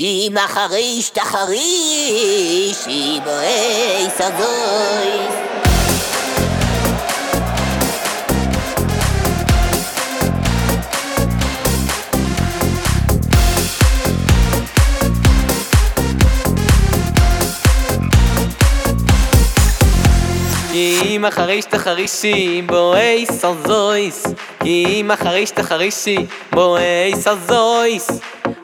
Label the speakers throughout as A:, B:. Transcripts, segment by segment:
A: כי מחריש תחריש, איבואי סזויס.
B: כי אם אחריש תחרישי בואי סזויס אם אחריש תחרישי בואי סזויס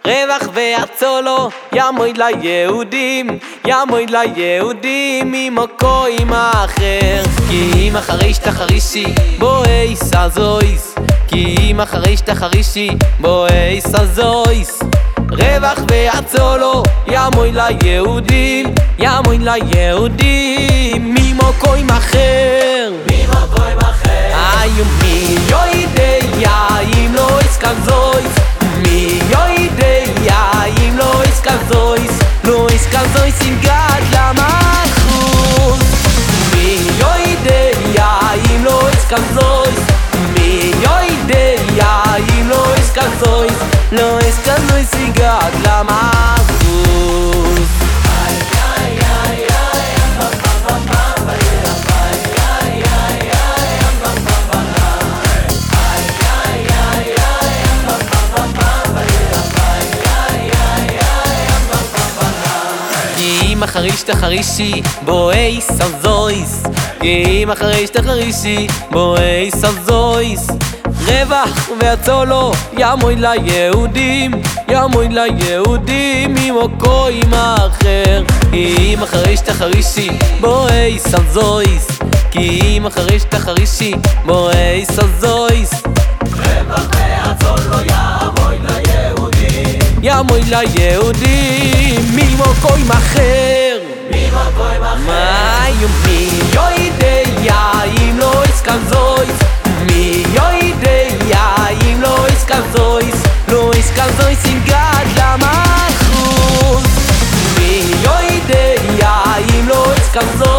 B: רווח והצולו ימויד ליהודים ימויד ליהודים ממקוים אחר כי אם אחריש תחרישי בואי סזויס כי אם אחריש תחרישי בואי סזויס רווח והצולו ימויד ליהודים ימויד ליהודים ממקוים אחר לא יסקן זויס מי יודע אם לא יסקן זויס לא יסקן זויס עם גד למלכות כי אם אחריש תחרישי בואי סזויס כי אם אחריש תחרישי בואי סזויס רווח והצולו ימויד ליהודים ימויד ליהודים ממקוים אחר כי אם אחריש תחרישי בואי סזויס כי אם אחריש תחרישי בואי סזויס
C: רווח והצול לא יעמוד ליהודים
B: ימויד ליהודים אחר
C: ממקוים אחר
B: מה יומי אם לא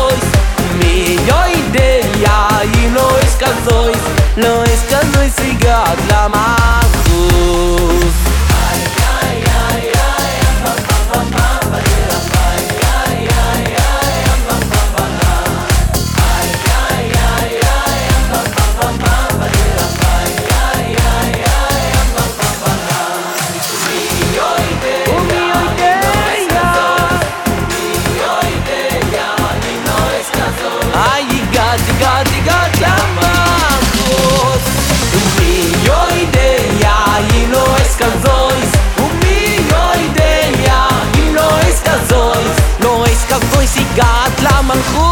B: המלכות